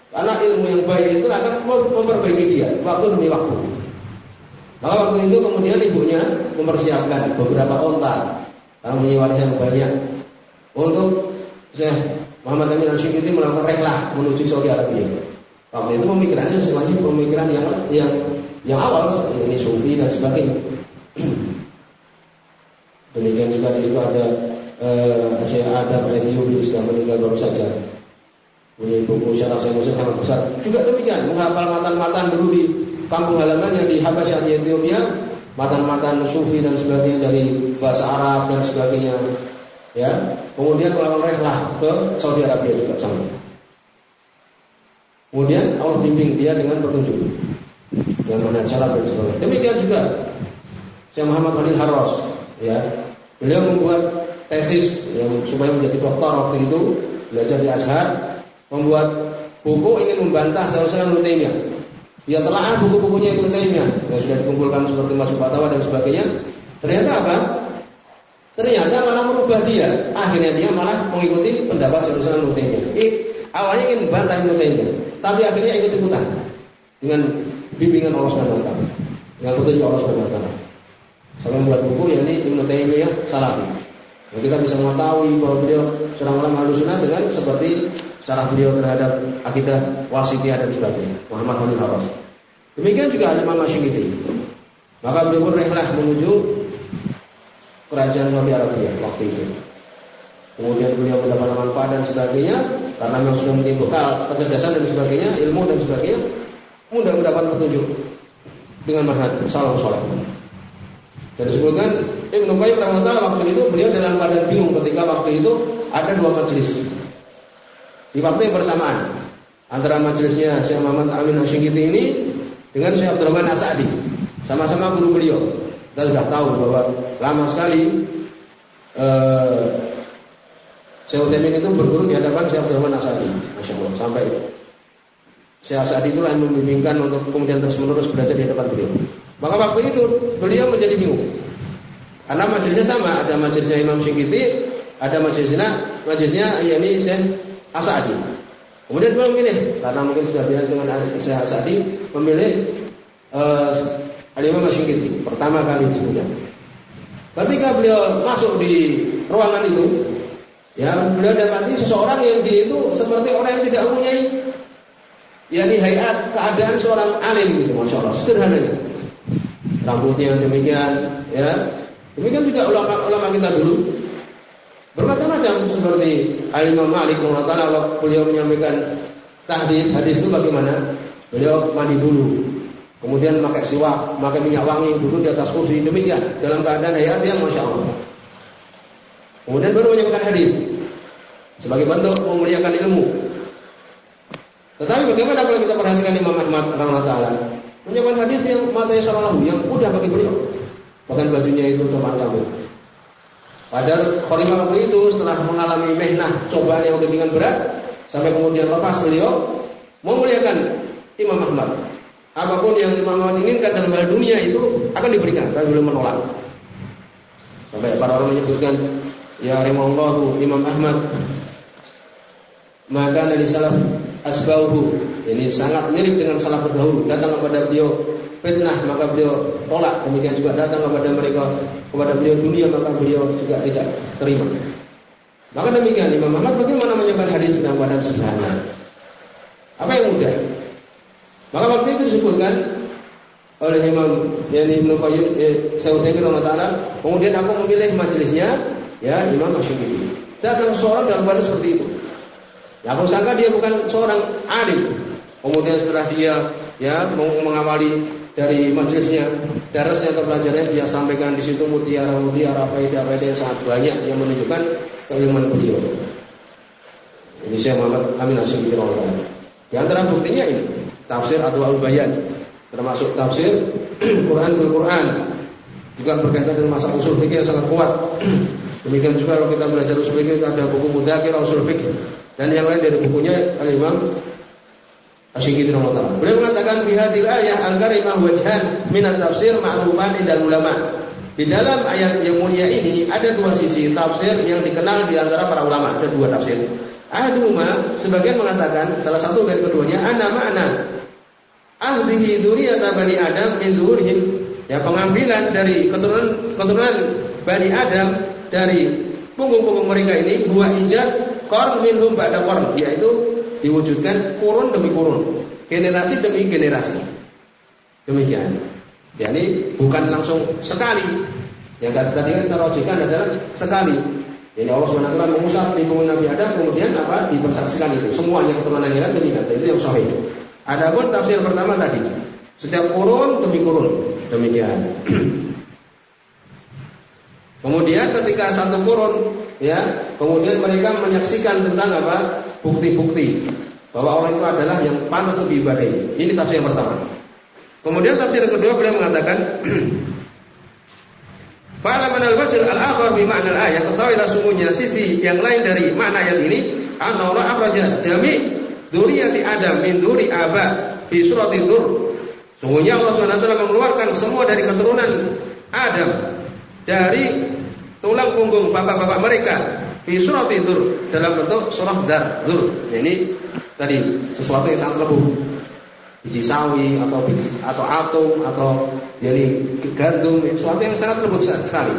[SPEAKER 1] Karena ilmu yang baik itu akan memperbaiki dia waktu demi waktu. Maka waktu itu kemudian ibunya mempersiapkan beberapa onta. Punya warisan banyak untuk Syekh Muhammad Amin Al-Syukiti melakukan rehlah menuju Saudi Arabia. Waktu itu pemikirannya semuanya pemikiran yang yang yang awal ini sufi dan sebagainya. Demikian juga di situ ada uh, Syekh Adam Ethiopi sudah meninggal baru saja. Punya buku syarah saya Muslim sangat besar. Juga demikian menghafal matan-matan dulu di kampung halaman yang di Habasyah di Ethiopia, matan-matan sufi dan sebagainya dari bahasa Arab dan sebagainya ya. Kemudian melakukan rehlah ke Saudi Arabia juga sama. Kemudian Allah bimbing dia dengan petunjuk. Dengan mana cara dan demikian juga Syekh Muhammad Khalil Haros ya. Beliau membuat tesis yang supaya menjadi doktor waktu itu belajar di Azhar membuat buku ingin membantah Saudara Taimiyah dia telah buku-bukunya Ibnu Taimiyah yang sudah dikumpulkan seperti Masuk Fatawa dan sebagainya ternyata apa Ternyata malah merubah dia. Akhirnya dia malah mengikuti pendapat Islam Ibnu Awalnya ingin membantah Ibnu tapi akhirnya ikut ikutan dengan bimbingan Allah Subhanahu wa taala. Dengan petunjuk Allah Subhanahu wa taala. Sampai membuat buku yang ini Ibnu Taimiyah Salafi. Nah, kita bisa mengetahui bahwa beliau seorang ulama sunnah dengan seperti cara beliau terhadap akidah wasitiyah dan sebagainya. Muhammad Khalil Haras. Demikian juga Imam Masyikiti. Maka beliau pun rehlah menuju kerajaan Saudi Arabia waktu itu. Kemudian beliau mendapat manfaat dan sebagainya karena memang sudah memiliki bekal kecerdasan dan sebagainya, ilmu dan sebagainya, mudah mendapat petunjuk dengan manhaj salam soleh. Dan disebutkan Ibnu Qayyim rahimahullah waktu itu beliau dalam keadaan bingung ketika waktu itu ada dua majelis di waktu yang bersamaan antara majelisnya Syekh Muhammad Amin Asyikiti ini dengan Syekh Abdurrahman Asadi sama-sama guru beliau. Kita sudah tahu bahwa lama sekali eh, Syekh Utsaimin itu berguru di hadapan Syekh Abdul Rahman Asadi, Masya Allah, sampai Syekh Sa'di itulah yang membimbingkan untuk kemudian terus menerus belajar di depan beliau. Maka waktu itu beliau menjadi bingung. Karena majelisnya sama, ada majelisnya Imam Syekiti, ada majelisnya majelisnya yakni Syekh Asadi. Kemudian beliau memilih karena mungkin sudah biasa dengan Syekh Asadi memilih uh, Al-Imam pertama kali disebutkan. Ketika beliau masuk di ruangan itu, ya beliau dapati seseorang yang dia itu seperti orang yang tidak mempunyai yakni hayat keadaan seorang alim gitu, masya Allah, sederhananya. Rambutnya demikian, ya. Demikian juga ulama-ulama kita dulu. Bermacam-macam seperti Al-Imam Malik kalau beliau menyampaikan tahdis, hadis itu bagaimana? Beliau mandi dulu, kemudian pakai siwak, pakai minyak wangi, duduk di atas kursi, demikian dalam keadaan hayat yang masya Allah. Kemudian baru menyampaikan hadis sebagai bentuk memuliakan ilmu. Tetapi bagaimana kalau kita perhatikan Imam Ahmad rahimahullah menyampaikan hadis yang matanya sallallahu yang mudah bagi beliau. Bahkan bajunya itu terbang Padahal Khalifah waktu itu setelah mengalami mehnah cobaan yang demikian berat sampai kemudian lepas beliau memuliakan Imam Ahmad. Apa pun yang Imam Ahmad inginkan dalam hal dunia itu akan diberikan, tapi beliau menolak. Sampai para orang menyebutkan, Ya Rahimallahu Imam Ahmad maka dari salaf asbauhu ini sangat mirip dengan salaf terdahulu. Datang kepada beliau fitnah maka beliau tolak. Demikian juga datang kepada mereka kepada beliau dunia maka beliau juga tidak terima. Maka demikian Imam Ahmad bagaimana menyebar hadis tentang badan sederhana? Apa yang mudah? Maka waktu itu disebutkan oleh Imam yani Ibnu Qayyim eh, taala kemudian aku memilih majelisnya ya Imam Asy'ari datang seorang dalam badan seperti itu Ya aku sangka dia bukan seorang alim. Kemudian setelah dia ya mengawali dari majelisnya, darasnya atau pelajarannya dia sampaikan di situ mutiara-mutiara faedah-faedah yang sangat banyak yang menunjukkan keilmuan beliau. Ini saya Muhammad Amin Hasim Di antara buktinya ini tafsir atau al-bayan termasuk tafsir Quran bil Quran juga berkaitan dengan masalah usul fikih yang sangat kuat. Demikian juga kalau kita belajar usul fikih ada buku mudakir usul fikih dan yang lain dari bukunya Al-Imam Asyikiti Ramadan. Beliau mengatakan fi hadil ayah al-karimah wajhan min tafsir ma'rufan dan ulama. Di dalam ayat yang mulia ini ada dua sisi tafsir yang dikenal di antara para ulama. Ada dua tafsir. Ahduma sebagian mengatakan salah satu dari keduanya ana makna ahdihi duriyata bani Adam min durihim ya pengambilan dari keturunan keturunan Bani Adam dari punggung-punggung mereka ini dua ijat Korn minhum ba'da korn yaitu diwujudkan kurun demi kurun, generasi demi generasi. Demikian. Yani bukan langsung sekali. Yang tadi kan rojikan adalah sekali. Jadi Allah SWT mengusap lingkungan Nabi Adam kemudian apa dipersaksikan itu semuanya keturunan yang demikian itu yang sahih. Adapun tafsir pertama tadi setiap kurun demi kurun demikian. Kemudian ketika satu kurun, ya, kemudian mereka menyaksikan tentang apa? Bukti-bukti bahwa orang itu adalah yang pantas untuk diibadahi. Ini tafsir yang pertama. Kemudian tafsir yang kedua beliau mengatakan Fa'alaman al-wajh al-akhar bi ma'na al-ayat ketahuilah sungguhnya sisi yang lain dari makna ayat ini anna Allah akhraja jami' duriyati Adam min duri aba fi surati dur. Sungguhnya Allah SWT mengeluarkan semua dari keturunan Adam dari tulang punggung bapak-bapak mereka fi surat itu dalam bentuk surah dar dur. Ini tadi sesuatu yang sangat lembut. Biji sawi atau biji atau atom atau jadi gandum sesuatu yang sangat lembut sekali.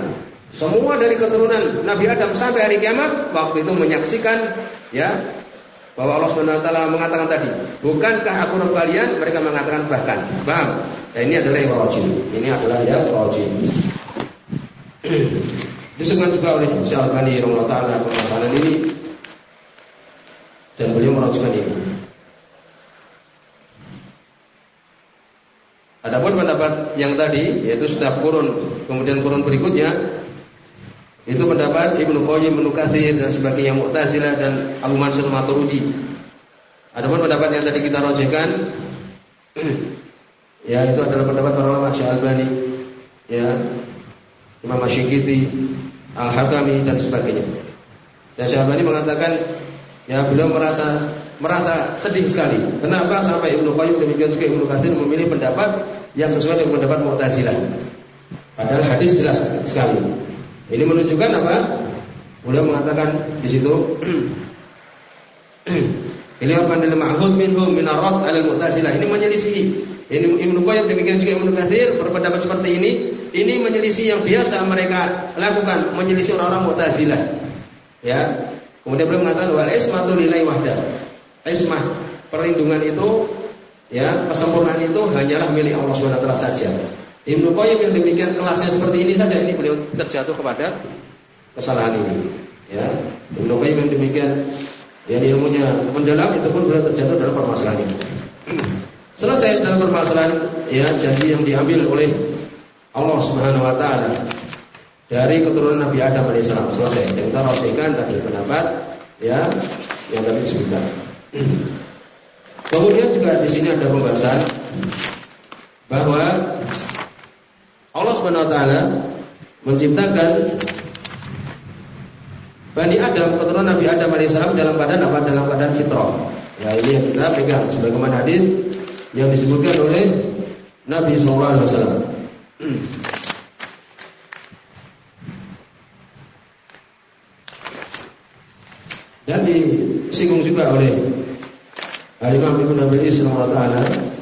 [SPEAKER 1] Semua dari keturunan Nabi Adam sampai hari kiamat waktu itu menyaksikan ya bahwa Allah Subhanahu wa taala mengatakan tadi, bukankah aku Rabb kalian? Mereka mengatakan bahkan. Paham? Dan ini adalah yang rajin. Ini adalah yang rajin. Disebutkan juga oleh Syekh Al-Bani Taala permasalahan ini dan beliau merajukan ini. Adapun pendapat yang tadi yaitu setiap kurun kemudian kurun berikutnya itu pendapat Ibnu Qayyim, Ibnu Katsir dan sebagainya Mu'tazilah dan Abu Mansur Maturidi. Adapun pendapat yang tadi kita rojihkan ya itu adalah pendapat para ulama Syekh Al-Bani ya Imam Asyikiti, Al-Hakami dan sebagainya. Dan Syahbani mengatakan ya beliau merasa merasa sedih sekali. Kenapa sampai Ibnu Qayyim demikian juga Ibnu Katsir memilih pendapat yang sesuai dengan pendapat Mu'tazilah. Padahal hadis jelas sekali. Ini menunjukkan apa? Beliau mengatakan di situ Ini apa adalah ma'hud minhum min arad al mu'tazilah. Ini menyelisihi. Ini Ibnu Qayyim demikian juga Ibnu Katsir berpendapat seperti ini. Ini menyelisih yang biasa mereka lakukan, menyelisih orang-orang Mu'tazilah. Ya. Kemudian beliau mengatakan wal ismatu lillahi wahda. Ismah, perlindungan itu ya, kesempurnaan itu hanyalah milik Allah taala saja. Ibnu Qayyim yang demikian kelasnya seperti ini saja ini beliau terjatuh kepada kesalahan ini. Ya. Ibnu Qayyim yang demikian yang ilmunya mendalam itu pun beliau terjatuh dalam permasalahan ini. Selesai dalam permasalahan ya janji yang diambil oleh Allah Subhanahu wa taala dari keturunan Nabi Adam alaihissalam selesai. Yang kita rapikan tadi pendapat ya yang tadi disebutkan. Kemudian juga di sini ada pembahasan bahwa Allah Subhanahu wa taala menciptakan Bani Adam, keturunan Nabi Adam alaihissalam dalam badan apa? Dalam badan fitrah. Ya ini yang kita pegang sebagaimana hadis yang disebutkan oleh Nabi Sallallahu Alaihi Wasallam. Dan disinggung juga oleh Al-Imam Ibnu Nabi Sallallahu Alaihi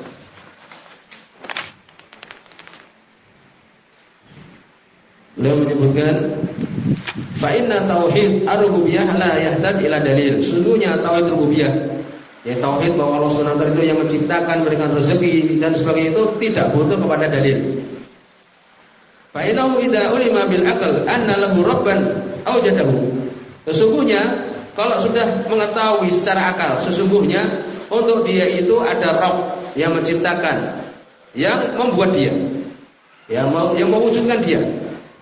[SPEAKER 1] Beliau menyebutkan Fa inna tauhid ar-rububiyah la yahtad ila dalil. Sungguhnya tauhid rububiyah Ya tauhid bahwa Allah Subhanahu itu yang menciptakan, memberikan rezeki dan sebagainya itu tidak butuh kepada dalil. Fa innahu idza ulima bil aql anna lahu rabban awjadahu. Sesungguhnya kalau sudah mengetahui secara akal, sesungguhnya untuk dia itu ada Rabb yang menciptakan, yang membuat dia, yang mau yang mewujudkan dia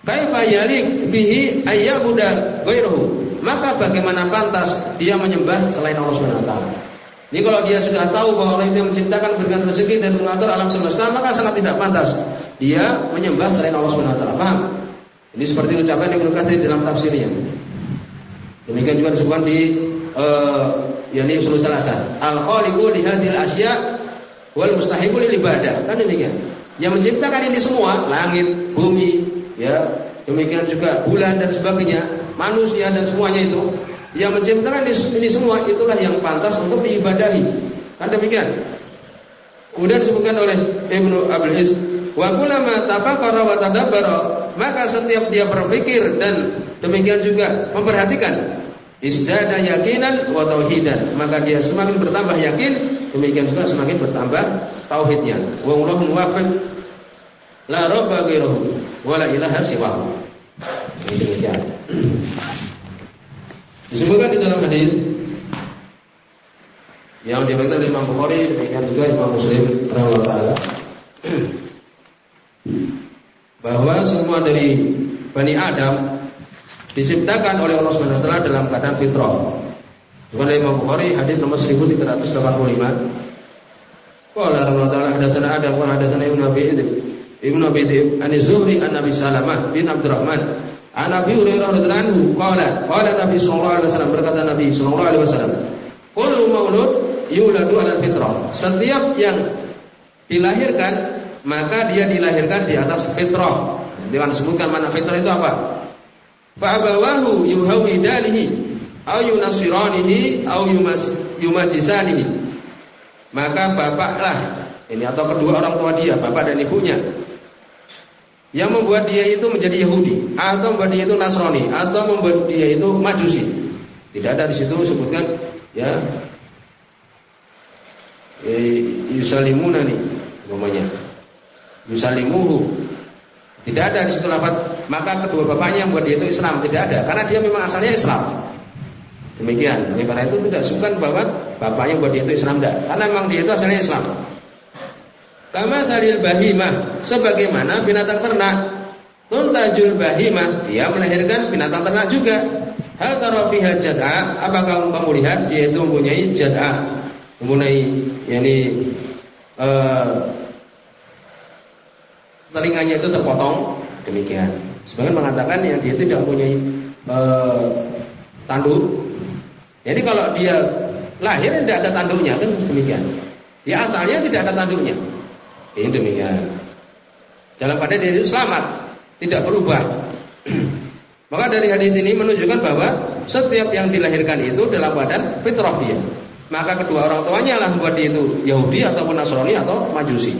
[SPEAKER 1] kaifa yalik bihi ayyabuda ghairuhu? Maka bagaimana pantas dia menyembah selain Allah Subhanahu wa taala? Ini kalau dia sudah tahu bahwa Allah itu yang menciptakan berikan rezeki dan mengatur alam semesta maka sangat tidak pantas dia menyembah selain Allah Subhanahu wa taala. Paham? Ini seperti ucapan Ibnu Katsir dalam tafsirnya. Demikian juga disebutkan di uh, yakni usul salasa al khaliqu li hadhil asya wal mustahiqu lil ibadah. Kan demikian. Yang menciptakan ini semua langit bumi ya demikian juga bulan dan sebagainya, manusia dan semuanya itu yang menciptakan ini semua itulah yang pantas untuk diibadahi. Kan demikian. Kemudian disebutkan oleh Ibnu Abdul Is, wa kullama tafakkara wa tadabbara, maka setiap dia berpikir dan demikian juga memperhatikan isdada yakinan wa tauhidan, maka dia semakin bertambah yakin, demikian juga semakin bertambah tauhidnya. Wa Allahu muwaffiq la rabba ghairuhu wala ilaha siwahu. Demikian. Disebutkan di dalam hadis yang diriwayatkan oleh Imam Bukhari demikian juga Imam Muslim taala bahwa semua dari Bani Adam diciptakan oleh Allah Subhanahu wa dalam keadaan fitrah. Bukan Imam Bukhari hadis nomor 1385. Qala Allah taala hadatsana Adam wa hadatsana Ibnu Abi Idris Ibnu Abi Dhib an Zuhri an Nabi Salamah bin Abdurrahman an Nabi Hurairah radhiyallahu anhu qala qala Nabi sallallahu alaihi wasallam berkata Nabi sallallahu alaihi wasallam kullu maulud yuladu ala fitrah. Setiap yang dilahirkan maka dia dilahirkan di atas fitrah. Akan sebutkan mana fitrah itu apa. Fa abawahu yuhawidanihi au yunasiranihi au yumajisanihi. Maka bapaklah ini atau kedua orang tua dia, bapak dan ibunya yang membuat dia itu menjadi Yahudi atau membuat dia itu Nasrani atau membuat dia itu Majusi. Tidak ada di situ sebutkan ya yusalimuna nih namanya. Yusalimuhu. Tidak ada di situ lafaz maka kedua bapaknya yang membuat dia itu Islam tidak ada karena dia memang asalnya Islam. Demikian. Oleh karena itu tidak suka bahwa bapaknya membuat dia itu Islam tidak karena memang dia itu asalnya Islam. Kama salil bahimah sebagaimana binatang ternak. Tuntajul bahimah dia melahirkan binatang ternak juga. Hal taro fiha jad'a apakah kamu lihat dia itu mempunyai jad'a mempunyai yakni uh, telinganya itu terpotong demikian. Sebagian mengatakan yang dia tidak mempunyai uh, tanduk. Jadi kalau dia lahir tidak ada tanduknya kan demikian. Ya asalnya tidak ada tanduknya. Ini demikian. Dalam pada dia selamat, tidak berubah. Maka dari hadis ini menunjukkan bahwa setiap yang dilahirkan itu dalam badan fitrah dia. Maka kedua orang tuanya lah buat dia itu Yahudi ataupun Nasrani atau Majusi.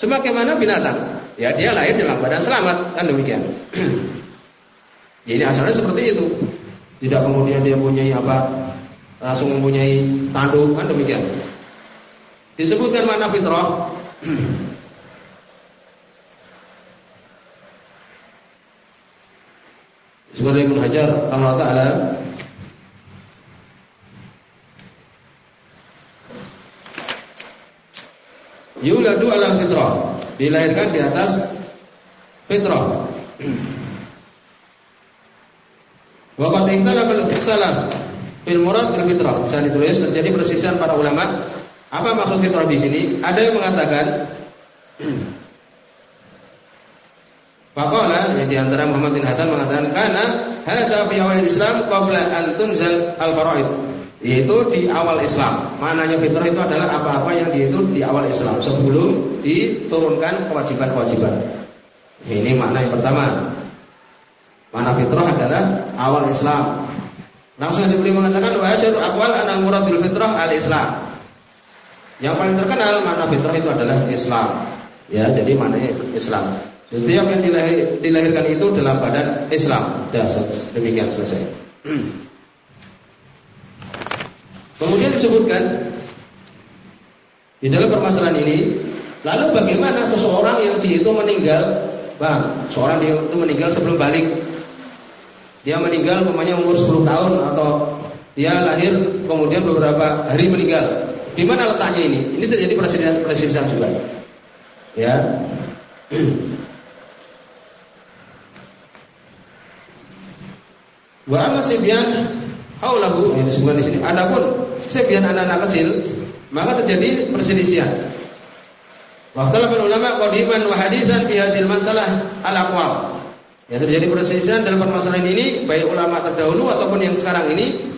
[SPEAKER 1] Sebagaimana binatang, ya dia lahir dalam badan selamat kan demikian. ya, ini asalnya seperti itu. Tidak kemudian dia punya apa langsung mempunyai tanduk kan demikian. Disebutkan mana fitrah Sebagai Ibn Hajar Allah Ta'ala Yuladu ala fitrah Dilahirkan di atas fitrah Waqat ikhtala bil salam fil murad bil fitrah. Bisa ditulis terjadi persisian para ulama. Apa maksud fitrah di sini? Ada yang mengatakan Faqala yang di antara Muhammad bin Hasan mengatakan karena hadza fi awal Islam qabla an tunzal al faraid yaitu di awal Islam. Maknanya fitrah itu adalah apa-apa yang itu di awal Islam sebelum diturunkan kewajiban-kewajiban. Ini makna yang pertama. Makna fitrah adalah awal Islam. Langsung diberi mengatakan wa asyru aqwal anal murad bil fitrah al Islam. Yang paling terkenal makna fitrah itu adalah Islam. Ya, jadi maknanya Islam. Setiap yang dilahir, dilahirkan itu dalam badan Islam. Ya, demikian selesai. Kemudian disebutkan di dalam permasalahan ini, lalu bagaimana seseorang yang itu meninggal, bang, seorang dia itu meninggal sebelum balik, dia meninggal umpamanya umur 10 tahun atau dia lahir kemudian beberapa hari meninggal. Di mana letaknya ini? Ini terjadi presiden presiden juga. Ya. Wa amma sibyan haulahu ini disebutkan di sini. Adapun sibyan anak-anak kecil, maka terjadi perselisihan. Wa para ulama qadiman wa haditsan fi hadhil masalah al-aqwal. Ya terjadi perselisihan dalam permasalahan ini baik ulama terdahulu ataupun yang sekarang ini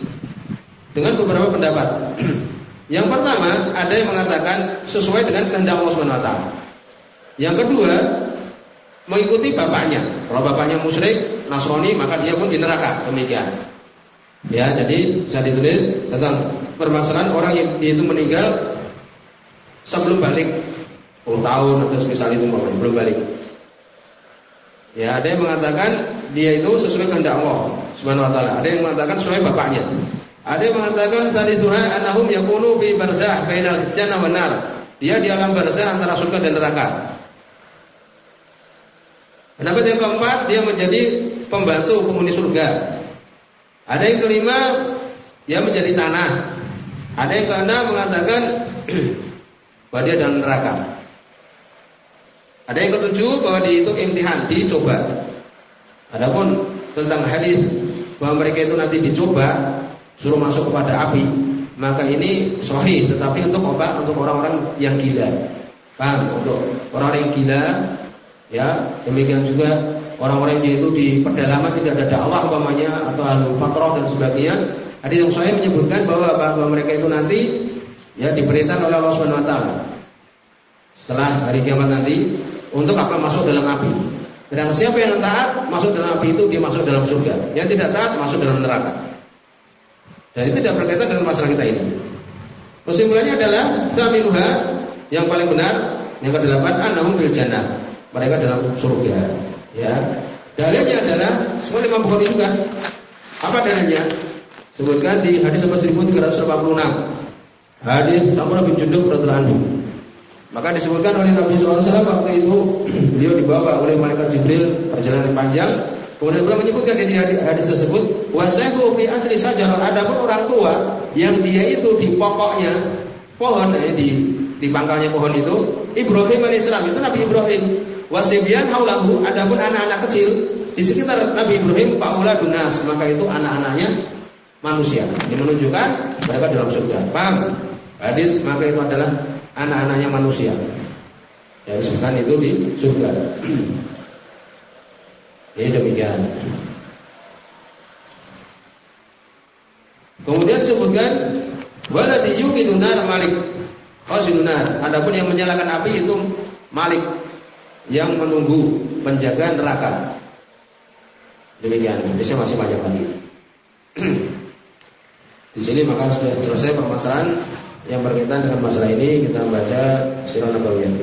[SPEAKER 1] dengan beberapa pendapat. yang pertama ada yang mengatakan sesuai dengan kehendak Allah taala. Yang kedua mengikuti bapaknya. Kalau bapaknya musyrik, Nasrani, maka dia pun di neraka. Demikian. Ya, jadi bisa ditulis tentang permasalahan orang yang itu meninggal sebelum balik 10 tahun atau semisal itu belum balik. Ya, ada yang mengatakan dia itu sesuai kehendak Allah Subhanahu wa. Ada yang mengatakan sesuai bapaknya. Ada yang mengatakan salisuha anahum yakunu fi barzah bainal jannah wan nar. Dia di alam barzah antara surga dan neraka. Pendapat yang keempat dia menjadi pembantu penghuni surga. Ada yang kelima dia menjadi tanah. Ada yang keenam mengatakan bahwa dia dalam neraka. Ada yang ketujuh bahwa dia itu imtihan, dicoba. Adapun tentang hadis bahwa mereka itu nanti dicoba suruh masuk kepada api, maka ini sahih tetapi untuk apa? Untuk orang-orang yang gila. Paham? Untuk orang-orang yang gila Ya, demikian juga orang-orang yang itu di pedalaman tidak ada dakwah umpamanya atau ahlu fatrah dan sebagainya. Ada yang saya menyebutkan bahwa, bahwa mereka itu nanti ya diperintahkan oleh Allah Subhanahu wa taala. Setelah hari kiamat nanti untuk apa masuk dalam api. Dan siapa yang taat masuk dalam api itu dia masuk dalam surga. Yang tidak taat masuk dalam neraka. Dan itu tidak berkaitan dengan masalah kita ini. Kesimpulannya adalah saminuha yang paling benar yang kedelapan annahum fil jannah mereka dalam surga. Ya. Dalilnya adalah semua Imam Bukhari juga. Apa dalilnya? Sebutkan di hadis nomor 1386. Hadis Samurah bin Jundub radhiyallahu. Maka disebutkan oleh Nabi SAW waktu itu beliau dibawa oleh malaikat Jibril perjalanan panjang. Kemudian beliau menyebutkan di hadis, hadis tersebut, wasahu fi asli ada pun orang tua yang dia itu di pokoknya pohon eh, di di pangkalnya pohon itu Ibrahim alaihissalam itu Nabi Ibrahim Wasibian haulahu adapun anak-anak kecil di sekitar Nabi Ibrahim Paula dunas maka itu anak-anaknya manusia. Ini menunjukkan mereka dalam surga. Paham? Hadis maka itu adalah anak-anaknya manusia. Ya disebutkan itu di surga. Ini demikian. Kemudian sebutkan Waladi yuqidu nar Malik. Khasinunar. Adapun yang menyalakan api itu Malik yang menunggu penjaga neraka. Demikian. Bisa masih banyak lagi. Di sini maka sudah selesai permasalahan yang berkaitan dengan masalah ini kita baca sirah nabawiyah.